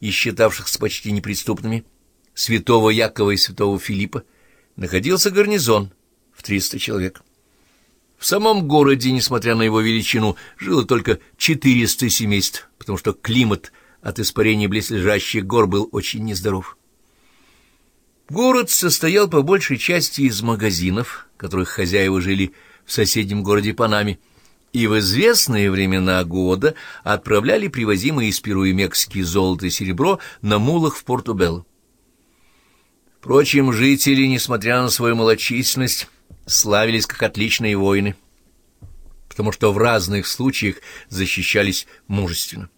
и считавшихся почти неприступными, святого Якова и святого Филиппа, находился гарнизон в 300 человек. В самом городе, несмотря на его величину, жило только 400 семейств, потому что климат от испарения близлежащих гор был очень нездоров. Город состоял по большей части из магазинов, которых хозяева жили в соседнем городе Панаме, и в известные времена года отправляли привозимые из Перу и Мексики золото и серебро на мулах в Порту-Белло. Впрочем, жители, несмотря на свою малочисленность, славились как отличные воины, потому что в разных случаях защищались мужественно.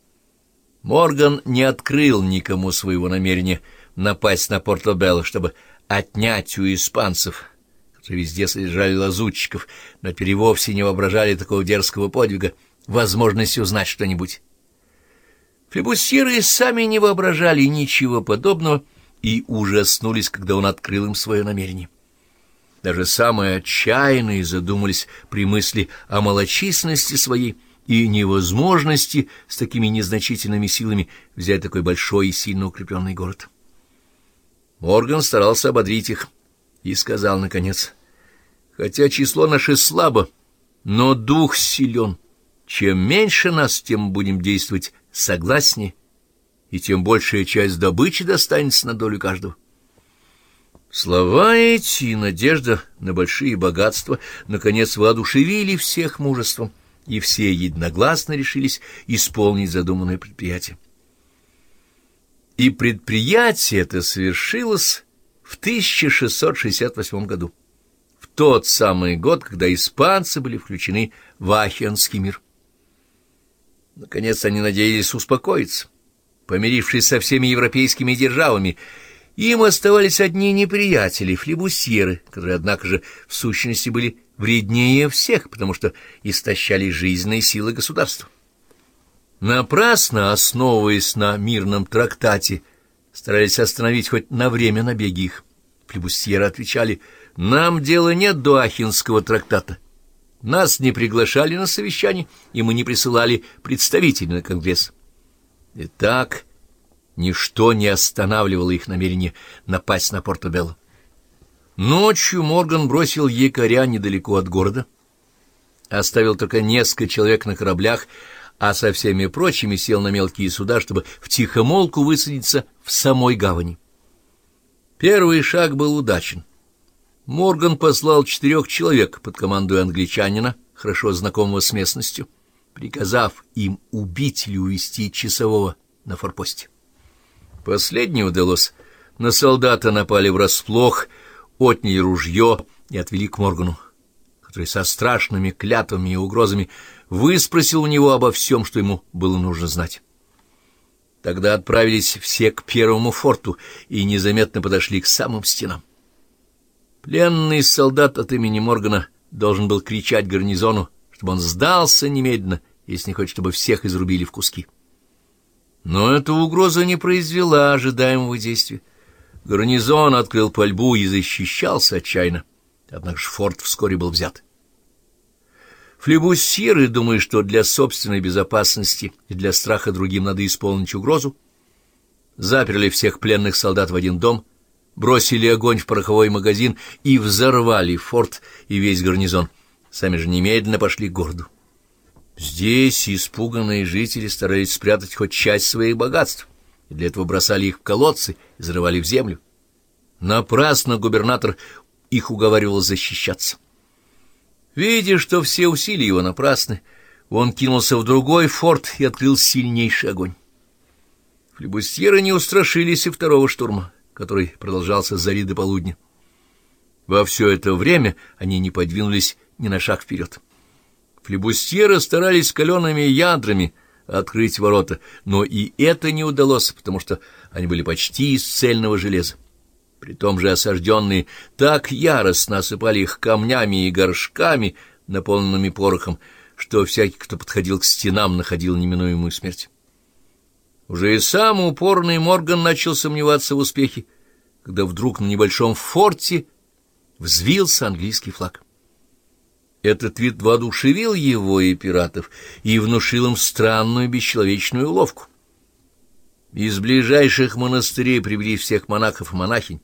Морган не открыл никому своего намерения напасть на Порто-Белло, чтобы отнять у испанцев, которые везде содержали лазутчиков, но теперь вовсе не воображали такого дерзкого подвига, возможность узнать что-нибудь. Флебусьеры сами не воображали ничего подобного и ужаснулись, когда он открыл им свое намерение. Даже самые отчаянные задумались при мысли о малочисленности своей и невозможности с такими незначительными силами взять такой большой и сильно укрепленный город. Морган старался ободрить их и сказал, наконец, «Хотя число наше слабо, но дух силен. Чем меньше нас, тем будем действовать согласнее, и тем большая часть добычи достанется на долю каждого». Слова эти и надежда на большие богатства наконец воодушевили всех мужеством, и все единогласно решились исполнить задуманное предприятие. И предприятие это совершилось в 1668 году, тот самый год, когда испанцы были включены в Ахианский мир. Наконец они надеялись успокоиться, помирившись со всеми европейскими державами, им оставались одни неприятели, флебусьеры, которые, однако же, в сущности были вреднее всех, потому что истощали жизненные силы государства. Напрасно, основываясь на мирном трактате, старались остановить хоть на время набеги их. Флебусьеры отвечали, «Нам дела нет до Ахинского трактата. Нас не приглашали на совещание, и мы не присылали представителей на Конгресс». Итак, Ничто не останавливало их намерение напасть на Порто-Белло. Ночью Морган бросил якоря недалеко от города, оставил только несколько человек на кораблях, а со всеми прочими сел на мелкие суда, чтобы втихомолку высадиться в самой гавани. Первый шаг был удачен. Морган послал четырех человек под командой англичанина, хорошо знакомого с местностью, приказав им убить или увести часового на форпосте. Последнее удалось. На солдата напали врасплох, отняли ружье и отвели к Моргану, который со страшными клятвами и угрозами выспросил у него обо всем, что ему было нужно знать. Тогда отправились все к первому форту и незаметно подошли к самым стенам. Пленный солдат от имени Моргана должен был кричать гарнизону, чтобы он сдался немедленно, если не хочет, чтобы всех изрубили в куски. Но эта угроза не произвела ожидаемого действия. Гарнизон открыл пальбу и защищался отчаянно. Однако же форт вскоре был взят. Флебусьеры, думая, что для собственной безопасности и для страха другим надо исполнить угрозу, заперли всех пленных солдат в один дом, бросили огонь в пороховой магазин и взорвали форт и весь гарнизон. Сами же немедленно пошли к городу. Здесь испуганные жители старались спрятать хоть часть своих богатств, и для этого бросали их в колодцы и зарывали в землю. Напрасно губернатор их уговаривал защищаться. Видя, что все усилия его напрасны, он кинулся в другой форт и открыл сильнейший огонь. Флебустьеры не устрашились и второго штурма, который продолжался с зари до полудня. Во все это время они не подвинулись ни на шаг вперед. Флебустьеры старались калеными ядрами открыть ворота, но и это не удалось, потому что они были почти из цельного железа. При том же осажденные так яростно осыпали их камнями и горшками, наполненными порохом, что всякий, кто подходил к стенам, находил неминуемую смерть. Уже и сам упорный Морган начал сомневаться в успехе, когда вдруг на небольшом форте взвился английский флаг. Этот вид воодушевил его и пиратов и внушил им странную бесчеловечную уловку. Из ближайших монастырей привели всех монахов и монахинь,